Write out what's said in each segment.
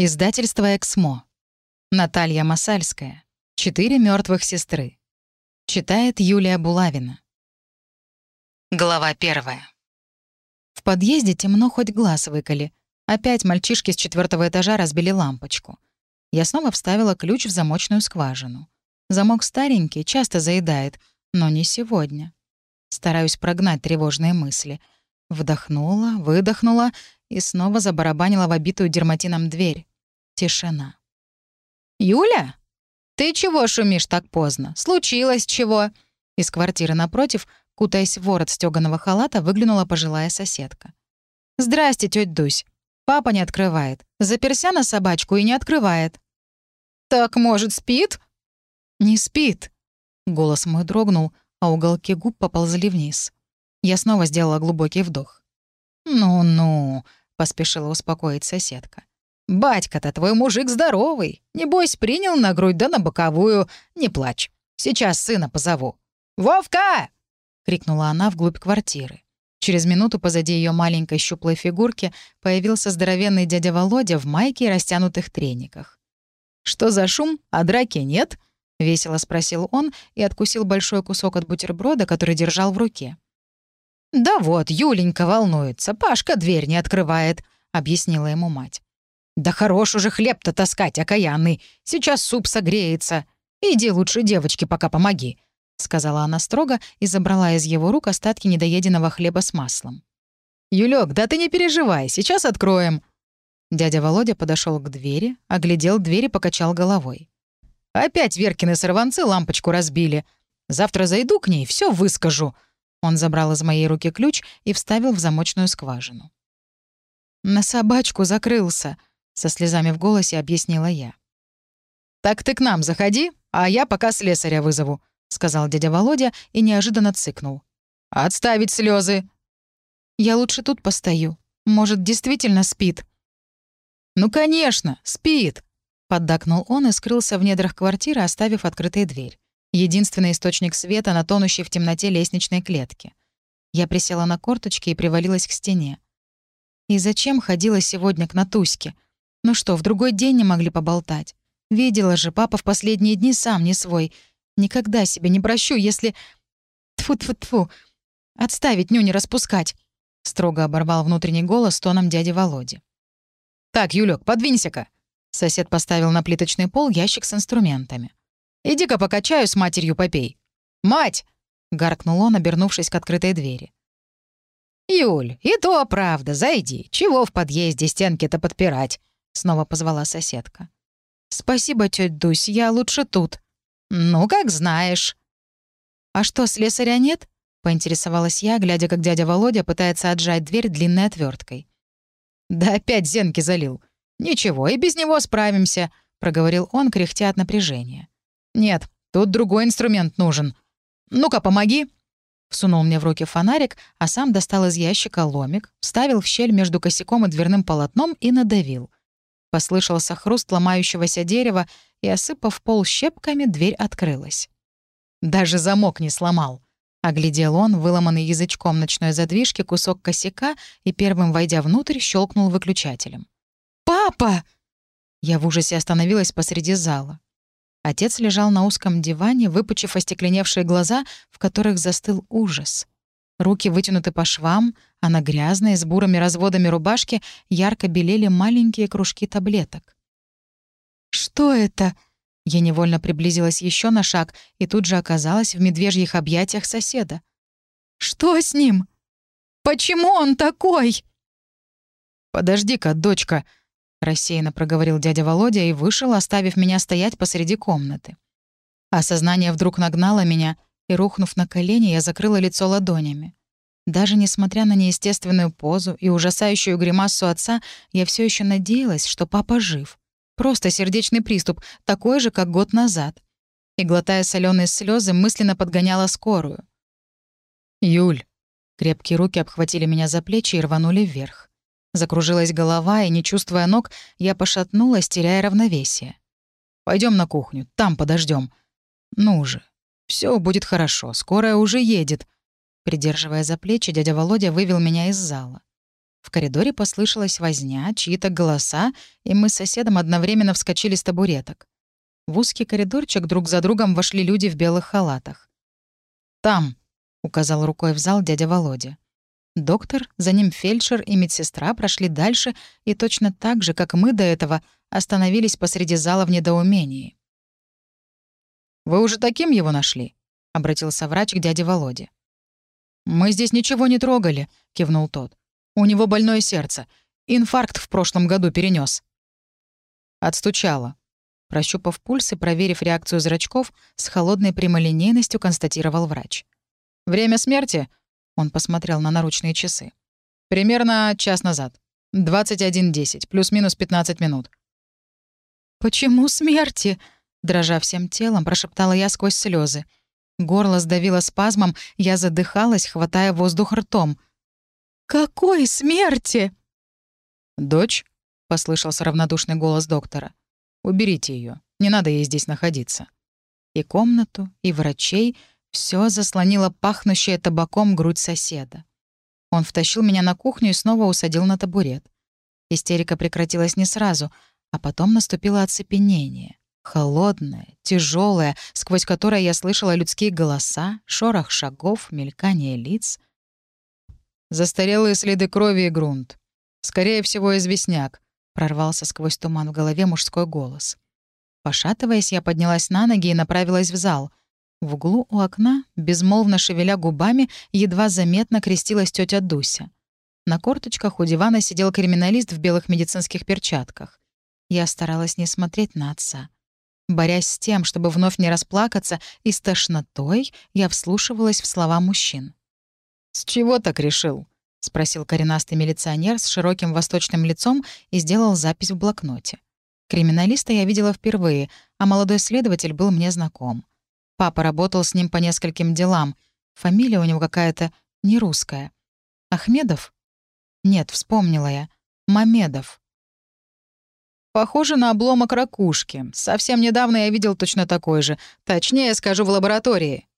Издательство «Эксмо». Наталья Масальская. «Четыре мертвых сестры». Читает Юлия Булавина. Глава первая. В подъезде темно хоть глаз выколи. Опять мальчишки с четвертого этажа разбили лампочку. Я снова вставила ключ в замочную скважину. Замок старенький, часто заедает, но не сегодня. Стараюсь прогнать тревожные мысли. Вдохнула, выдохнула и снова забарабанила в обитую дерматином дверь. Тишина. «Юля? Ты чего шумишь так поздно? Случилось чего?» Из квартиры напротив, кутаясь в ворот стёганого халата, выглянула пожилая соседка. «Здрасте, тётя Дусь. Папа не открывает. Заперся на собачку и не открывает». «Так, может, спит?» «Не спит». Голос мой дрогнул, а уголки губ поползли вниз. Я снова сделала глубокий вдох. «Ну-ну», — поспешила успокоить соседка. «Батька-то твой мужик здоровый. Небось, принял на грудь да на боковую. Не плачь. Сейчас сына позову». «Вовка!» — крикнула она вглубь квартиры. Через минуту позади ее маленькой щуплой фигурки появился здоровенный дядя Володя в майке и растянутых трениках. «Что за шум? А драки нет?» — весело спросил он и откусил большой кусок от бутерброда, который держал в руке. «Да вот, Юленька волнуется, Пашка дверь не открывает», — объяснила ему мать. «Да хорош уже хлеб-то таскать, окаянный. Сейчас суп согреется. Иди лучше девочке пока помоги», — сказала она строго и забрала из его рук остатки недоеденного хлеба с маслом. «Юлёк, да ты не переживай, сейчас откроем». Дядя Володя подошел к двери, оглядел дверь и покачал головой. «Опять Веркины сорванцы лампочку разбили. Завтра зайду к ней, все выскажу». Он забрал из моей руки ключ и вставил в замочную скважину. «На собачку закрылся», со слезами в голосе объяснила я. «Так ты к нам заходи, а я пока слесаря вызову», — сказал дядя Володя и неожиданно цыкнул. «Отставить слезы. «Я лучше тут постою. Может, действительно спит?» «Ну, конечно, спит», — поддакнул он и скрылся в недрах квартиры, оставив открытой дверь. Единственный источник света на тонущей в темноте лестничной клетке. Я присела на корточки и привалилась к стене. И зачем ходила сегодня к Натуське? Ну что, в другой день не могли поболтать? Видела же, папа в последние дни сам не свой. Никогда себе не прощу, если... тфу тфу тфу Отставить ню не распускать. Строго оборвал внутренний голос тоном дяди Володи. «Так, Юлёк, подвинься-ка». Сосед поставил на плиточный пол ящик с инструментами. «Иди-ка пока чаю с матерью попей». «Мать!» — гаркнул он, обернувшись к открытой двери. «Юль, и то правда, зайди. Чего в подъезде стенки-то подпирать? снова позвала соседка. «Спасибо, тётя Дусь, я лучше тут». «Ну, как знаешь». «А что, слесаря нет?» — поинтересовалась я, глядя, как дядя Володя пытается отжать дверь длинной отверткой. «Да опять зенки залил. Ничего, и без него справимся», — проговорил он, кряхтя от напряжения. «Нет, тут другой инструмент нужен. Ну-ка, помоги». Всунул мне в руки фонарик, а сам достал из ящика ломик, вставил в щель между косяком и дверным полотном и надавил. Послышался хруст ломающегося дерева, и, осыпав пол щепками, дверь открылась. «Даже замок не сломал», — оглядел он, выломанный язычком ночной задвижки, кусок косяка и, первым войдя внутрь, щелкнул выключателем. «Папа!» Я в ужасе остановилась посреди зала. Отец лежал на узком диване, выпучив остекленевшие глаза, в которых застыл ужас. Руки вытянуты по швам, а на грязной, с бурыми разводами рубашки ярко белели маленькие кружки таблеток. «Что это?» Я невольно приблизилась еще на шаг и тут же оказалась в медвежьих объятиях соседа. «Что с ним? Почему он такой?» «Подожди-ка, дочка», — рассеянно проговорил дядя Володя и вышел, оставив меня стоять посреди комнаты. Осознание вдруг нагнало меня — и, рухнув на колени, я закрыла лицо ладонями. Даже несмотря на неестественную позу и ужасающую гримасу отца, я все еще надеялась, что папа жив. Просто сердечный приступ, такой же, как год назад. И, глотая соленые слезы, мысленно подгоняла скорую. «Юль!» Крепкие руки обхватили меня за плечи и рванули вверх. Закружилась голова, и, не чувствуя ног, я пошатнулась, теряя равновесие. Пойдем на кухню, там подождем. Ну же, все будет хорошо, скорая уже едет». Придерживая за плечи, дядя Володя вывел меня из зала. В коридоре послышалась возня, чьи-то голоса, и мы с соседом одновременно вскочили с табуреток. В узкий коридорчик друг за другом вошли люди в белых халатах. «Там», — указал рукой в зал дядя Володя. Доктор, за ним фельдшер и медсестра прошли дальше и точно так же, как мы до этого, остановились посреди зала в недоумении. «Вы уже таким его нашли?» — обратился врач к дяде Володе. «Мы здесь ничего не трогали», — кивнул тот. «У него больное сердце. Инфаркт в прошлом году перенес. Отстучало. Прощупав пульс и проверив реакцию зрачков, с холодной прямолинейностью констатировал врач. «Время смерти?» — он посмотрел на наручные часы. «Примерно час назад. 21.10, плюс-минус 15 минут». «Почему смерти?» — дрожа всем телом, прошептала я сквозь слезы. Горло сдавило спазмом, я задыхалась, хватая воздух ртом. «Какой смерти?» «Дочь?» — послышался равнодушный голос доктора. «Уберите ее. Не надо ей здесь находиться». И комнату, и врачей все заслонило пахнущая табаком грудь соседа. Он втащил меня на кухню и снова усадил на табурет. Истерика прекратилась не сразу, а потом наступило оцепенение. Холодная, тяжелая, сквозь которое я слышала людские голоса, шорох шагов, мелькание лиц. Застарелые следы крови и грунт. Скорее всего, известняк. Прорвался сквозь туман в голове мужской голос. Пошатываясь, я поднялась на ноги и направилась в зал. В углу у окна, безмолвно шевеля губами, едва заметно крестилась тетя Дуся. На корточках у дивана сидел криминалист в белых медицинских перчатках. Я старалась не смотреть на отца. Борясь с тем, чтобы вновь не расплакаться, и с тошнотой я вслушивалась в слова мужчин. «С чего так решил?» — спросил коренастый милиционер с широким восточным лицом и сделал запись в блокноте. Криминалиста я видела впервые, а молодой следователь был мне знаком. Папа работал с ним по нескольким делам. Фамилия у него какая-то не русская. Ахмедов? Нет, вспомнила я. Мамедов. Похоже на обломок ракушки. Совсем недавно я видел точно такой же. Точнее, скажу, в лаборатории.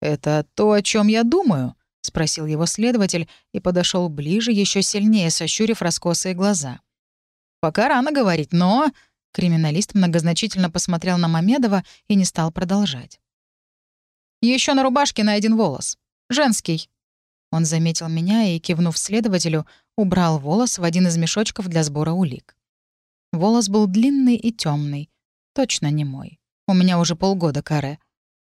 «Это то, о чем я думаю?» — спросил его следователь и подошел ближе, еще сильнее сощурив раскосые глаза. «Пока рано говорить, но...» Криминалист многозначительно посмотрел на Мамедова и не стал продолжать. Еще на рубашке найден волос. Женский». Он заметил меня и, кивнув следователю, убрал волос в один из мешочков для сбора улик. Волос был длинный и темный. Точно не мой. У меня уже полгода каре.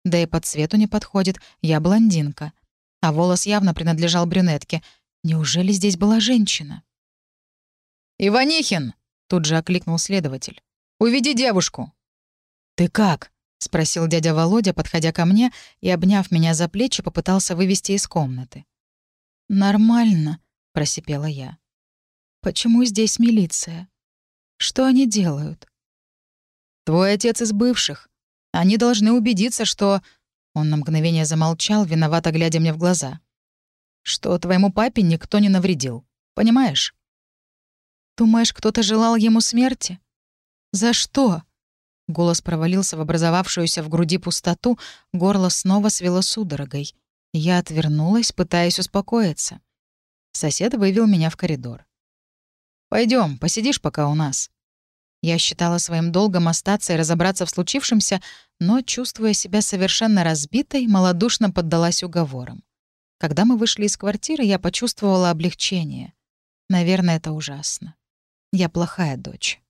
Да и по цвету не подходит, я блондинка. А волос явно принадлежал брюнетке. Неужели здесь была женщина? «Иванихин!» — тут же окликнул следователь. «Уведи девушку!» «Ты как?» — спросил дядя Володя, подходя ко мне и, обняв меня за плечи, попытался вывести из комнаты. «Нормально», — просипела я. «Почему здесь милиция?» Что они делают? Твой отец из бывших. Они должны убедиться, что... Он на мгновение замолчал, виновато глядя мне в глаза. Что твоему папе никто не навредил. Понимаешь? Думаешь, кто-то желал ему смерти? За что? Голос провалился в образовавшуюся в груди пустоту, горло снова свело судорогой. Я отвернулась, пытаясь успокоиться. Сосед вывел меня в коридор. Пойдем, посидишь пока у нас». Я считала своим долгом остаться и разобраться в случившемся, но, чувствуя себя совершенно разбитой, малодушно поддалась уговорам. Когда мы вышли из квартиры, я почувствовала облегчение. Наверное, это ужасно. Я плохая дочь.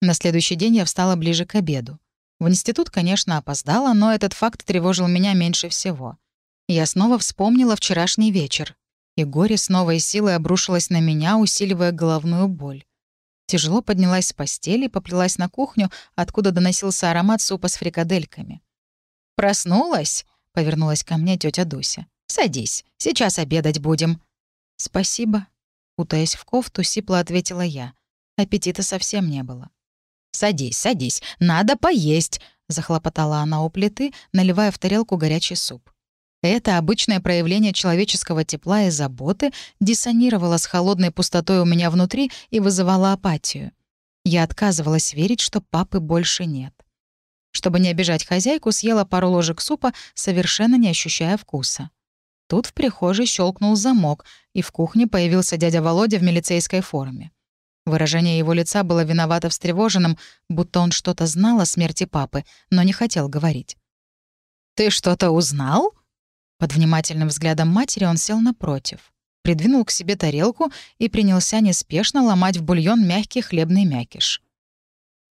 На следующий день я встала ближе к обеду. В институт, конечно, опоздала, но этот факт тревожил меня меньше всего. Я снова вспомнила вчерашний вечер и горе с новой силой обрушилось на меня, усиливая головную боль. Тяжело поднялась с постели поплелась на кухню, откуда доносился аромат супа с фрикадельками. «Проснулась?» — повернулась ко мне тетя Дуся. «Садись, сейчас обедать будем». «Спасибо», — утаясь в кофту, сипло ответила я. Аппетита совсем не было. «Садись, садись, надо поесть», — захлопотала она у плиты, наливая в тарелку горячий суп. Это обычное проявление человеческого тепла и заботы диссонировало с холодной пустотой у меня внутри и вызывало апатию. Я отказывалась верить, что папы больше нет. Чтобы не обижать хозяйку, съела пару ложек супа, совершенно не ощущая вкуса. Тут в прихожей щелкнул замок, и в кухне появился дядя Володя в милицейской форме. Выражение его лица было виновато встревоженным, будто он что-то знал о смерти папы, но не хотел говорить. «Ты что-то узнал?» Под внимательным взглядом матери он сел напротив, придвинул к себе тарелку и принялся неспешно ломать в бульон мягкий хлебный мякиш.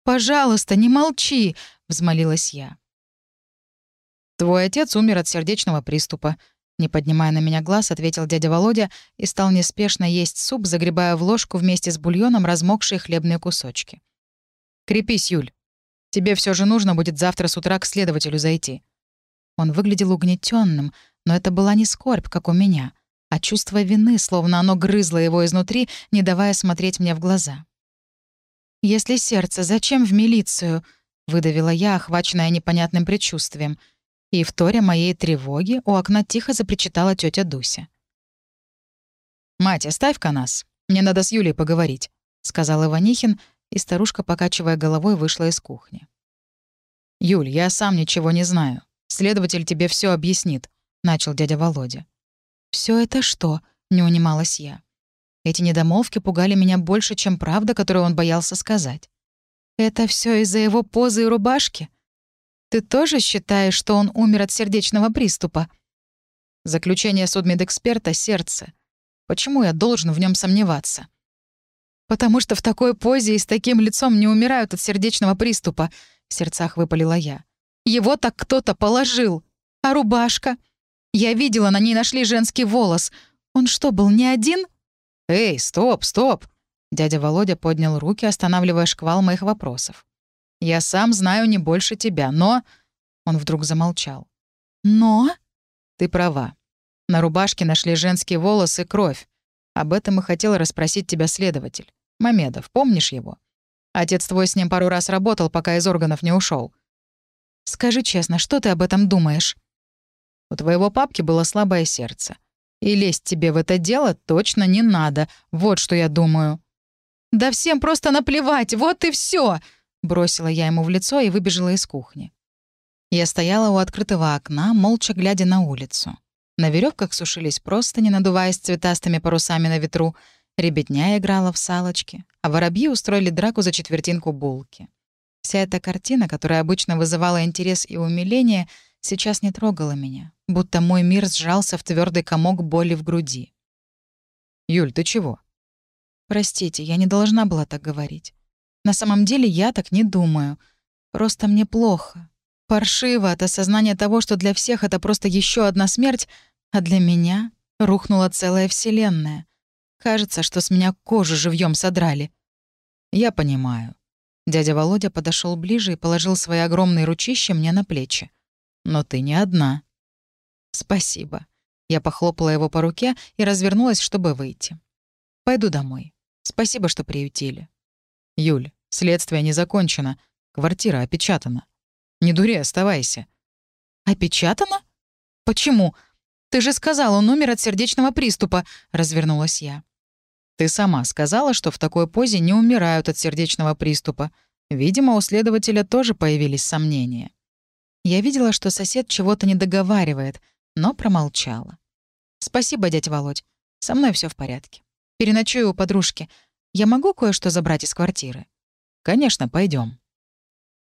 «Пожалуйста, не молчи!» — взмолилась я. «Твой отец умер от сердечного приступа», — не поднимая на меня глаз, ответил дядя Володя и стал неспешно есть суп, загребая в ложку вместе с бульоном размокшие хлебные кусочки. «Крепись, Юль. Тебе все же нужно будет завтра с утра к следователю зайти». Он выглядел угнетенным, но это была не скорбь, как у меня, а чувство вины, словно оно грызло его изнутри, не давая смотреть мне в глаза. «Если сердце, зачем в милицию?» — выдавила я, охваченная непонятным предчувствием. И в торе моей тревоги у окна тихо запричитала тетя Дуся. «Мать, оставь-ка нас. Мне надо с Юлей поговорить», — сказал Иванихин, и старушка, покачивая головой, вышла из кухни. «Юль, я сам ничего не знаю. Следователь тебе все объяснит», — начал дядя Володя. Все это что?» — не унималась я. Эти недомолвки пугали меня больше, чем правда, которую он боялся сказать. «Это все из-за его позы и рубашки? Ты тоже считаешь, что он умер от сердечного приступа?» Заключение судмедэксперта — сердце. Почему я должен в нем сомневаться? «Потому что в такой позе и с таким лицом не умирают от сердечного приступа», — в сердцах выпалила я. «Его так кто-то положил. А рубашка? Я видела, на ней нашли женский волос. Он что, был не один?» «Эй, стоп, стоп!» Дядя Володя поднял руки, останавливая шквал моих вопросов. «Я сам знаю не больше тебя, но...» Он вдруг замолчал. «Но?» «Ты права. На рубашке нашли женские волосы и кровь. Об этом и хотел расспросить тебя следователь. Мамедов, помнишь его? Отец твой с ним пару раз работал, пока из органов не ушел. «Скажи честно, что ты об этом думаешь?» У твоего папки было слабое сердце. И лезть тебе в это дело точно не надо. Вот что я думаю». «Да всем просто наплевать, вот и все, бросила я ему в лицо и выбежала из кухни. Я стояла у открытого окна, молча глядя на улицу. На веревках сушились просто, не надуваясь цветастыми парусами на ветру. Ребятня играла в салочки, а воробьи устроили драку за четвертинку булки. Вся эта картина, которая обычно вызывала интерес и умиление, сейчас не трогала меня, будто мой мир сжался в твердый комок боли в груди. «Юль, ты чего?» «Простите, я не должна была так говорить. На самом деле я так не думаю. Просто мне плохо. Паршиво от осознания того, что для всех это просто еще одна смерть, а для меня рухнула целая вселенная. Кажется, что с меня кожу живьем содрали». «Я понимаю». Дядя Володя подошел ближе и положил свои огромные ручища мне на плечи. Но ты не одна». «Спасибо». Я похлопала его по руке и развернулась, чтобы выйти. «Пойду домой. Спасибо, что приютили». «Юль, следствие не закончено. Квартира опечатана. Не дури, оставайся». «Опечатана? Почему? Ты же сказал, он умер от сердечного приступа», — развернулась я. «Ты сама сказала, что в такой позе не умирают от сердечного приступа. Видимо, у следователя тоже появились сомнения». Я видела, что сосед чего-то не договаривает, но промолчала. «Спасибо, дядя Володь. Со мной все в порядке. Переночую у подружки. Я могу кое-что забрать из квартиры?» «Конечно, пойдем.